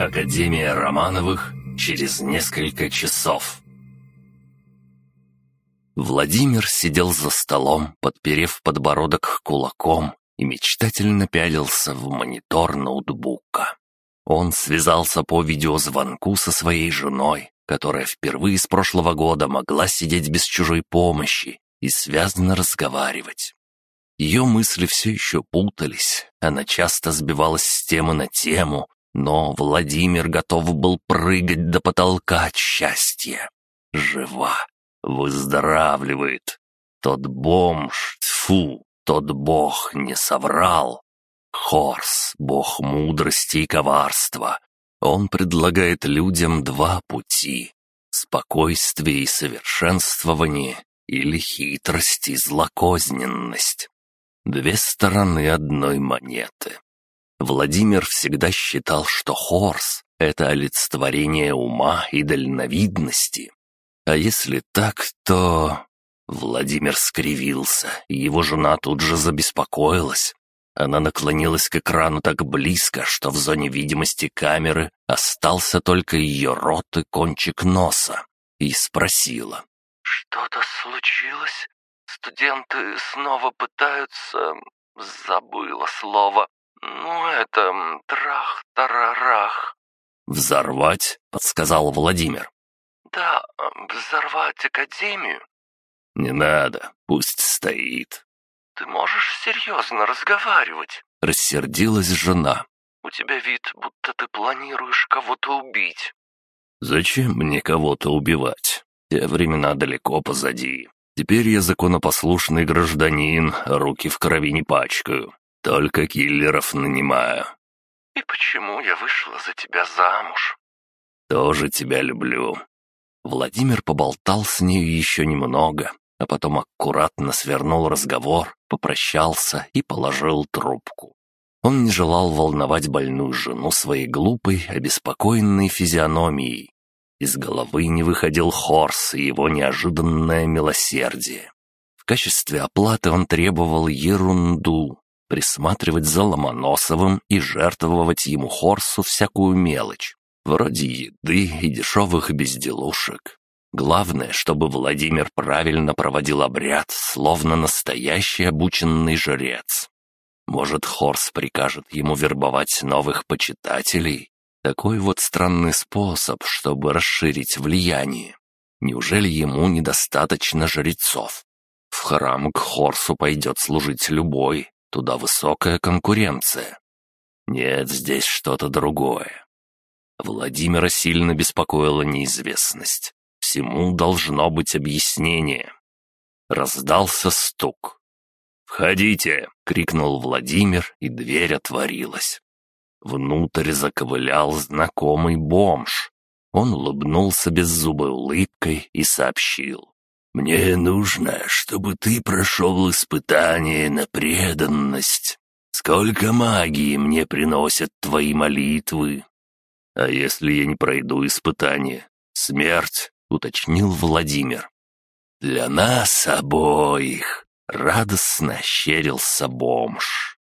Академия Романовых через несколько часов. Владимир сидел за столом, подперев подбородок кулаком и мечтательно пялился в монитор ноутбука. Он связался по видеозвонку со своей женой, которая впервые с прошлого года могла сидеть без чужой помощи и связно разговаривать. Ее мысли все еще путались, она часто сбивалась с темы на тему, но Владимир готов был прыгать до потолка от счастья. Жива, выздоравливает. Тот бомж, тфу, тот бог не соврал. Хорс, бог мудрости и коварства. Он предлагает людям два пути — спокойствие и совершенствование или хитрость и злокозненность. Две стороны одной монеты. Владимир всегда считал, что Хорс — это олицетворение ума и дальновидности. А если так, то... Владимир скривился, и его жена тут же забеспокоилась. Она наклонилась к экрану так близко, что в зоне видимости камеры остался только ее рот и кончик носа, и спросила. «Что-то случилось? Студенты снова пытаются... Забыла слово. Ну, это... Трах-тарарах». «Взорвать?» — подсказал Владимир. «Да, взорвать Академию». «Не надо, пусть стоит». «Ты можешь серьезно разговаривать?» — рассердилась жена. «У тебя вид, будто ты планируешь кого-то убить». «Зачем мне кого-то убивать? Те времена далеко позади. Теперь я законопослушный гражданин, руки в крови не пачкаю. Только киллеров нанимаю». «И почему я вышла за тебя замуж?» «Тоже тебя люблю». Владимир поболтал с нею еще немного, а потом аккуратно свернул разговор, попрощался и положил трубку. Он не желал волновать больную жену своей глупой, обеспокоенной физиономией. Из головы не выходил Хорс и его неожиданное милосердие. В качестве оплаты он требовал ерунду, присматривать за Ломоносовым и жертвовать ему Хорсу всякую мелочь, вроде еды и дешевых безделушек. Главное, чтобы Владимир правильно проводил обряд, словно настоящий обученный жрец. Может, Хорс прикажет ему вербовать новых почитателей? Такой вот странный способ, чтобы расширить влияние. Неужели ему недостаточно жрецов? В храм к Хорсу пойдет служить любой, туда высокая конкуренция. Нет, здесь что-то другое. Владимира сильно беспокоила неизвестность всему должно быть объяснение. Раздался стук. «Входите!» — крикнул Владимир, и дверь отворилась. Внутрь заковылял знакомый бомж. Он улыбнулся беззубой улыбкой и сообщил. «Мне нужно, чтобы ты прошел испытание на преданность. Сколько магии мне приносят твои молитвы!» «А если я не пройду испытание? Смерть?» — уточнил Владимир. «Для нас обоих!» — радостно щерился бомж.